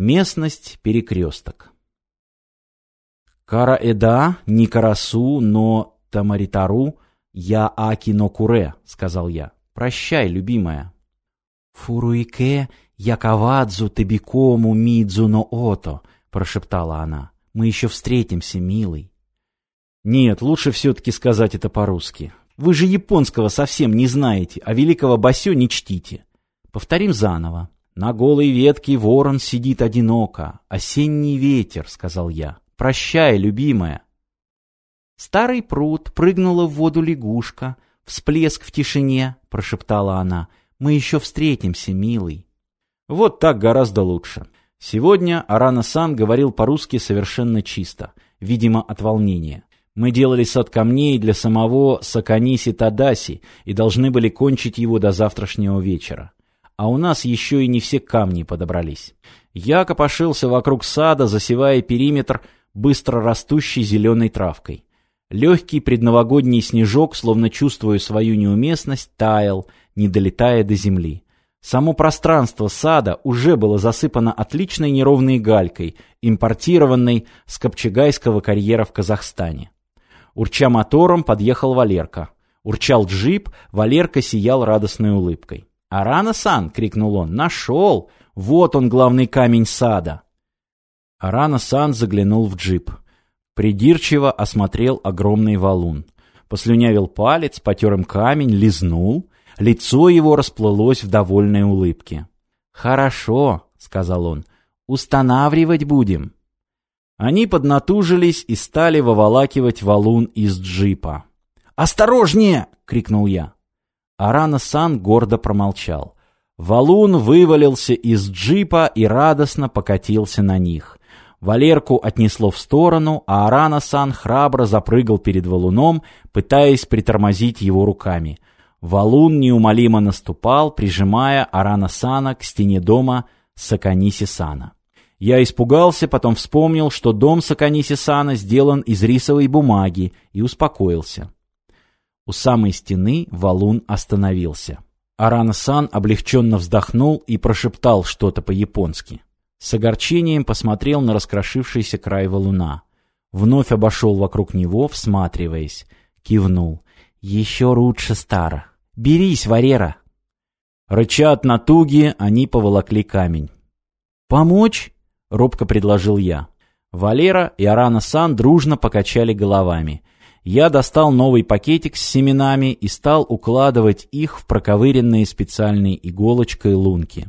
Местность перекресток. Кара-эда, не карасу, но тамаритару, я аки но куре, сказал я. Прощай, любимая. Фуруике якавадзу тебикому мидзу но ото, прошептала она. Мы еще встретимся, милый. Нет, лучше все-таки сказать это по-русски. Вы же японского совсем не знаете, а великого Басё не чтите. Повторим заново. На голой ветке ворон сидит одиноко. Осенний ветер, сказал я. Прощай, любимая. Старый пруд прыгнула в воду лягушка. Всплеск в тишине, прошептала она. Мы еще встретимся, милый. Вот так гораздо лучше. Сегодня Арана-сан говорил по-русски совершенно чисто, видимо, от волнения. Мы делали сад камней для самого Саканиси Тадаси и должны были кончить его до завтрашнего вечера. А у нас еще и не все камни подобрались. Я копошился вокруг сада, засевая периметр быстро растущей зеленой травкой. Легкий предновогодний снежок, словно чувствуя свою неуместность, таял, не долетая до земли. Само пространство сада уже было засыпано отличной неровной галькой, импортированной с Копчегайского карьера в Казахстане. Урча мотором подъехал Валерка. Урчал джип, Валерка сиял радостной улыбкой. «Арана-сан!» — крикнул он. «Нашел! Вот он, главный камень сада!» Арана-сан заглянул в джип. Придирчиво осмотрел огромный валун. Послюнявил палец, потер им камень, лизнул. Лицо его расплылось в довольной улыбке. «Хорошо», — сказал он, — «устанавливать будем». Они поднатужились и стали выволакивать валун из джипа. «Осторожнее!» — крикнул я. Арана-сан гордо промолчал. Валун вывалился из джипа и радостно покатился на них. Валерку отнесло в сторону, а Арана-сан храбро запрыгал перед валуном, пытаясь притормозить его руками. Валун неумолимо наступал, прижимая Арана-сана к стене дома Саканиси-сана. Я испугался, потом вспомнил, что дом Саканиси-сана сделан из рисовой бумаги, и успокоился. У самой стены валун остановился. Арана-сан облегченно вздохнул и прошептал что-то по-японски. С огорчением посмотрел на раскрошившийся край валуна. Вновь обошел вокруг него, всматриваясь. Кивнул. «Еще лучше старо. Берись, Варера!» Рыча от натуги, они поволокли камень. «Помочь?» — робко предложил я. Валера и Арана-сан дружно покачали головами — я достал новый пакетик с семенами и стал укладывать их в проковыренные специальной иголочкой лунки.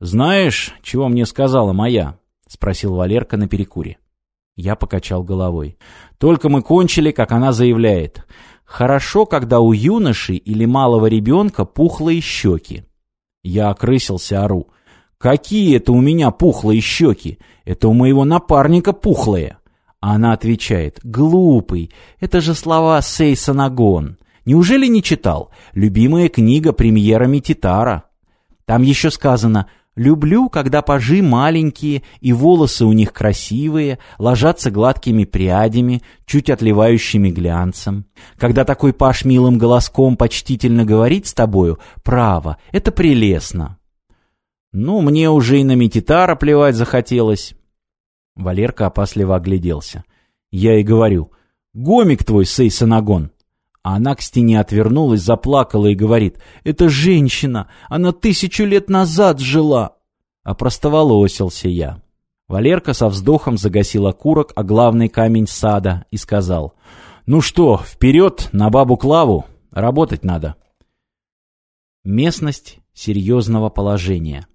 «Знаешь, чего мне сказала моя?» — спросил Валерка на перекуре. Я покачал головой. Только мы кончили, как она заявляет. Хорошо, когда у юноши или малого ребенка пухлые щеки. Я окрысился, ору. Какие это у меня пухлые щеки? Это у моего напарника пухлые. А она отвечает, «Глупый, это же слова Сейсанагон. Неужели не читал? Любимая книга премьера Мититара. Там еще сказано «Люблю, когда пажи маленькие, и волосы у них красивые, ложатся гладкими прядями, чуть отливающими глянцем. Когда такой паж милым голоском почтительно говорит с тобою, право, это прелестно». Ну, мне уже и на Мититара плевать захотелось. Валерка опасливо огляделся. Я ей говорю, «Гомик твой, Сейсанагон!» А она к стене отвернулась, заплакала и говорит, «Это женщина! Она тысячу лет назад жила!» А простоволосился я. Валерка со вздохом загасил окурок, а главный камень сада, и сказал, «Ну что, вперед, на бабу Клаву! Работать надо!» Местность серьезного положения.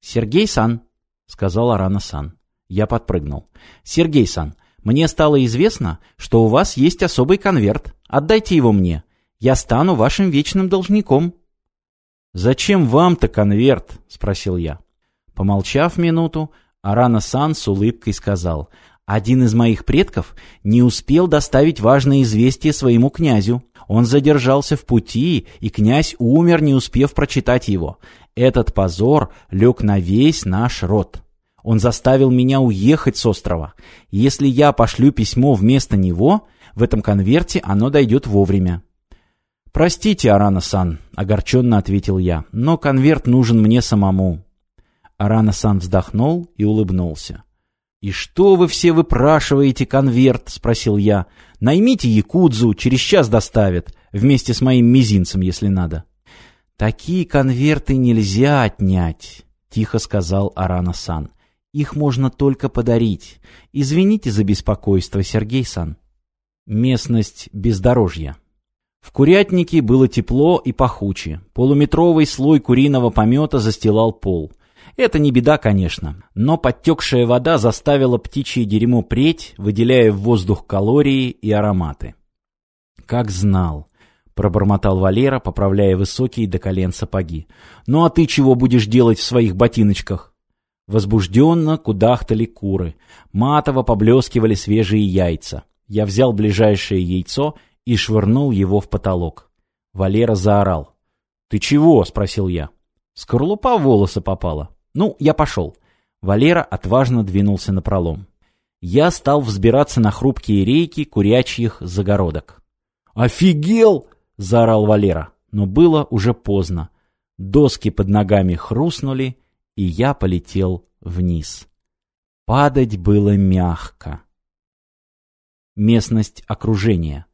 «Сергей Сан», — сказал Арана Сан. Я подпрыгнул. «Сергей Сан, мне стало известно, что у вас есть особый конверт. Отдайте его мне. Я стану вашим вечным должником». «Зачем вам-то конверт?» — спросил я. Помолчав минуту, Арана Сан с улыбкой сказал, «Один из моих предков не успел доставить важное известие своему князю. Он задержался в пути, и князь умер, не успев прочитать его. Этот позор лег на весь наш род». Он заставил меня уехать с острова. Если я пошлю письмо вместо него, в этом конверте оно дойдет вовремя. «Простите, Арана-сан», — огорченно ответил я, — «но конверт нужен мне самому». Арана-сан вздохнул и улыбнулся. «И что вы все выпрашиваете конверт?» — спросил я. «Наймите якудзу, через час доставят, вместе с моим мизинцем, если надо». «Такие конверты нельзя отнять», — тихо сказал Арана-сан. «Их можно только подарить. Извините за беспокойство, Сергей-сан». Местность бездорожья. В курятнике было тепло и пахуче. Полуметровый слой куриного помета застилал пол — это не беда, конечно, но подтекшая вода заставила птичье дерьмо преть, выделяя в воздух калории и ароматы. «Как знал», — пробормотал Валера, поправляя высокие до колен сапоги. «Ну а ты чего будешь делать в своих ботиночках?» Возбужденно кудахтали куры. Матово поблескивали свежие яйца. Я взял ближайшее яйцо и швырнул его в потолок. Валера заорал. «Ты чего?» — спросил я. Скорлупа волосы попала. Ну, я пошел. Валера отважно двинулся на пролом. Я стал взбираться на хрупкие рейки курячьих загородок. «Офигел!» — заорал Валера. Но было уже поздно. Доски под ногами хрустнули, и я полетел вниз. Падать было мягко. Местность окружения.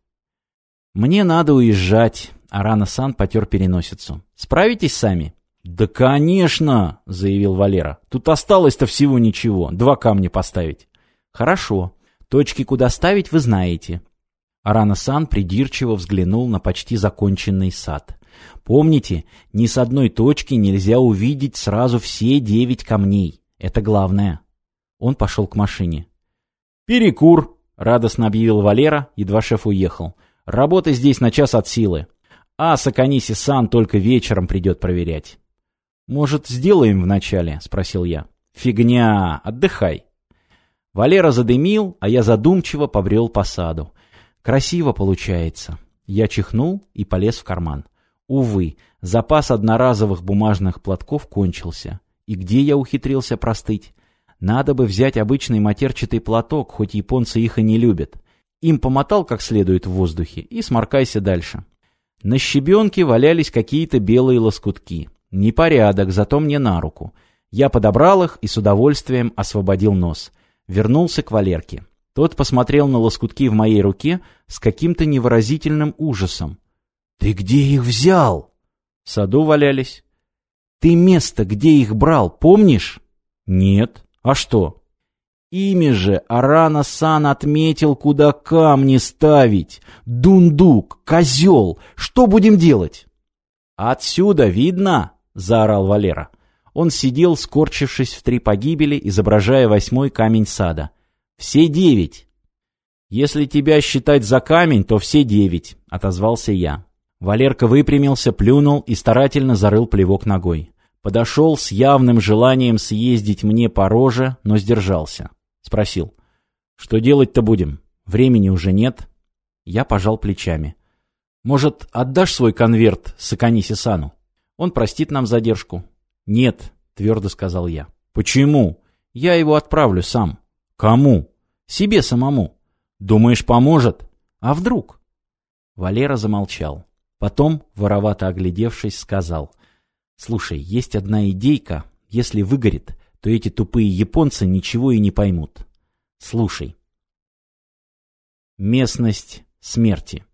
«Мне надо уезжать», — Арана-сан потер переносицу. «Справитесь сами?» «Да, конечно!» — заявил Валера. «Тут осталось-то всего ничего. Два камня поставить». «Хорошо. Точки, куда ставить, вы знаете». Арана-сан придирчиво взглянул на почти законченный сад. «Помните, ни с одной точки нельзя увидеть сразу все девять камней. Это главное». Он пошел к машине. «Перекур!» — радостно объявил Валера, едва шеф уехал. «Работа здесь на час от силы. А Саканиси-сан только вечером придет проверять». «Может, сделаем вначале?» — спросил я. «Фигня! Отдыхай!» Валера задымил, а я задумчиво побрел по саду. «Красиво получается». Я чихнул и полез в карман. Увы, запас одноразовых бумажных платков кончился. И где я ухитрился простыть? Надо бы взять обычный матерчатый платок, хоть японцы их и не любят. Им помотал как следует в воздухе и сморкайся дальше. На щебенке валялись какие-то белые лоскутки. Непорядок, зато мне на руку. Я подобрал их и с удовольствием освободил нос. Вернулся к Валерке. Тот посмотрел на лоскутки в моей руке с каким-то невыразительным ужасом. «Ты где их взял?» «В саду валялись». «Ты место, где их брал, помнишь?» «Нет. А что?» «Ими же Арана-сан отметил, куда камни ставить. Дундук, козел, что будем делать?» «Отсюда видно?» — заорал Валера. Он сидел, скорчившись в три погибели, изображая восьмой камень сада. «Все девять!» «Если тебя считать за камень, то все девять», — отозвался я. Валерка выпрямился, плюнул и старательно зарыл плевок ногой. Подошел с явным желанием съездить мне по роже, но сдержался. Спросил. «Что делать-то будем? Времени уже нет». Я пожал плечами. «Может, отдашь свой конверт Саканиси-сану?» Он простит нам задержку. Нет, твердо сказал я. Почему? Я его отправлю сам. Кому? Себе самому. Думаешь, поможет? А вдруг? Валера замолчал. Потом, воровато оглядевшись, сказал. Слушай, есть одна идейка. Если выгорит, то эти тупые японцы ничего и не поймут. Слушай. Местность смерти.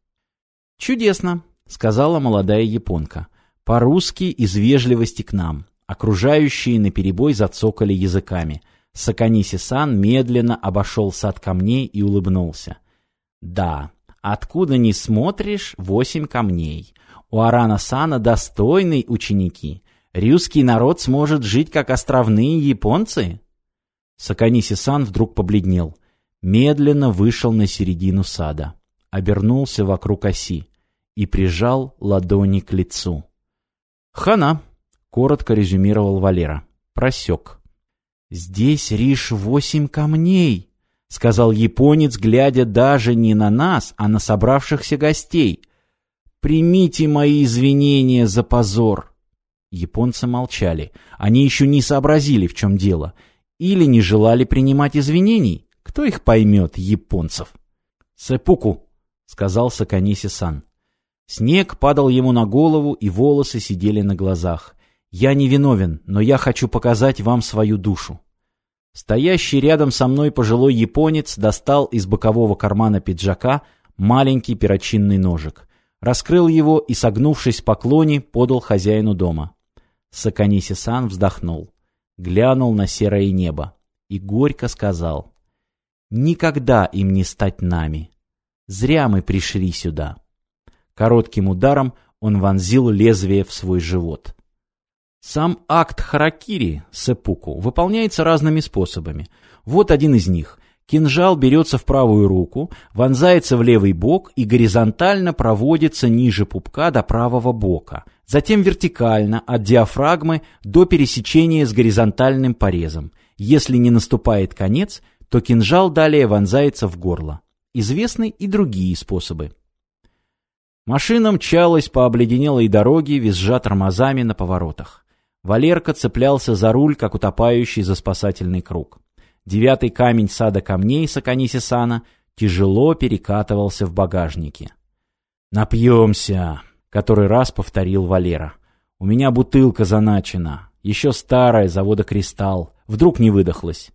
Чудесно, сказала молодая японка. По-русски из вежливости к нам. Окружающие наперебой зацокали языками. Саканиси-сан медленно обошел сад камней и улыбнулся. «Да, откуда ни смотришь, восемь камней. У Арана-сана достойные ученики. Рюский народ сможет жить, как островные японцы?» Саканиси-сан вдруг побледнел. Медленно вышел на середину сада. Обернулся вокруг оси и прижал ладони к лицу. «Хана», — коротко резюмировал Валера. Просек. «Здесь, Риш, восемь камней», — сказал японец, глядя даже не на нас, а на собравшихся гостей. «Примите мои извинения за позор». Японцы молчали. Они еще не сообразили, в чем дело. Или не желали принимать извинений. Кто их поймет, японцев? «Сэпуку», — сказал Саканиси-сан. Снег падал ему на голову, и волосы сидели на глазах. Я не виновен, но я хочу показать вам свою душу. Стоящий рядом со мной пожилой японец достал из бокового кармана пиджака маленький перочинный ножик, раскрыл его и, согнувшись в поклоне, подал хозяину дома. Саканиси-сан вздохнул, глянул на серое небо и горько сказал, «Никогда им не стать нами. Зря мы пришли сюда». Коротким ударом он вонзил лезвие в свой живот. Сам акт харакири, сепуку, выполняется разными способами. Вот один из них. Кинжал берется в правую руку, вонзается в левый бок и горизонтально проводится ниже пупка до правого бока. Затем вертикально, от диафрагмы до пересечения с горизонтальным порезом. Если не наступает конец, то кинжал далее вонзается в горло. Известны и другие способы. Машина мчалась по обледенелой дороге, визжа тормозами на поворотах. Валерка цеплялся за руль, как утопающий за спасательный круг. Девятый камень сада камней Саканиси-сана тяжело перекатывался в багажнике. «Напьемся!» — который раз повторил Валера. «У меня бутылка заначена, еще старая, завода «Кристалл». Вдруг не выдохлась».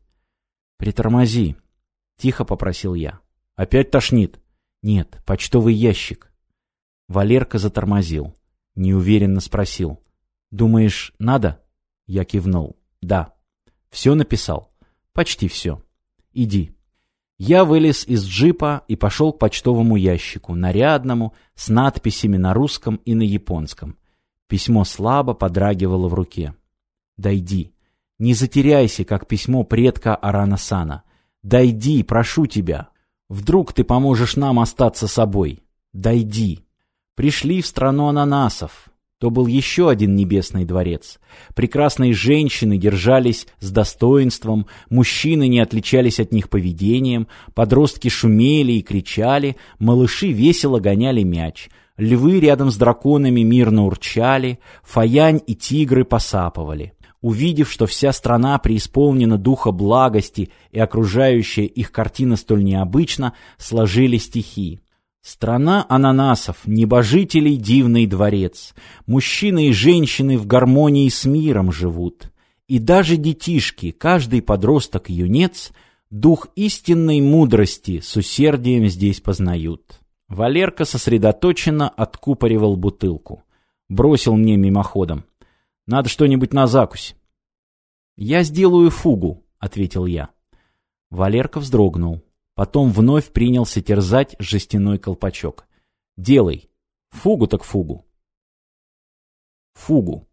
«Притормози», — тихо попросил я. «Опять тошнит?» «Нет, почтовый ящик». Валерка затормозил. Неуверенно спросил. «Думаешь, надо?» Я кивнул. «Да». «Все написал?» «Почти все. Иди». Я вылез из джипа и пошел к почтовому ящику, нарядному, с надписями на русском и на японском. Письмо слабо подрагивало в руке. «Дойди. Не затеряйся, как письмо предка Арана-сана. Дойди, прошу тебя. Вдруг ты поможешь нам остаться собой. Дойди». Пришли в страну ананасов, то был еще один небесный дворец. Прекрасные женщины держались с достоинством, мужчины не отличались от них поведением, подростки шумели и кричали, малыши весело гоняли мяч, львы рядом с драконами мирно урчали, фаянь и тигры посапывали. Увидев, что вся страна преисполнена духа благости и окружающая их картина столь необычна, сложили стихи. Страна ананасов, небожителей дивный дворец. Мужчины и женщины в гармонии с миром живут. И даже детишки, каждый подросток-юнец, дух истинной мудрости с усердием здесь познают. Валерка сосредоточенно откупоривал бутылку. Бросил мне мимоходом. «Надо что-нибудь на закусь». «Я сделаю фугу», — ответил я. Валерка вздрогнул. Потом вновь принялся терзать жестяной колпачок. «Делай. Фугу так фугу». Фугу.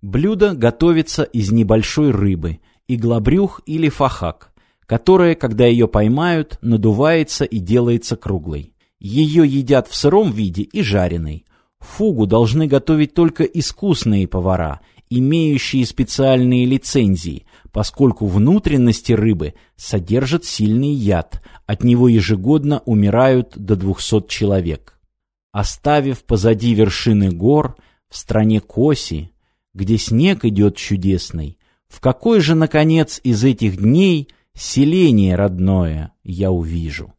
Блюдо готовится из небольшой рыбы, иглобрюх или фахак, которая, когда ее поймают, надувается и делается круглой. Ее едят в сыром виде и жареной. Фугу должны готовить только искусные повара, имеющие специальные лицензии, поскольку внутренности рыбы содержат сильный яд, от него ежегодно умирают до 200 человек. Оставив позади вершины гор, в стране Коси, где снег идет чудесный, в какой же, наконец, из этих дней селение родное я увижу?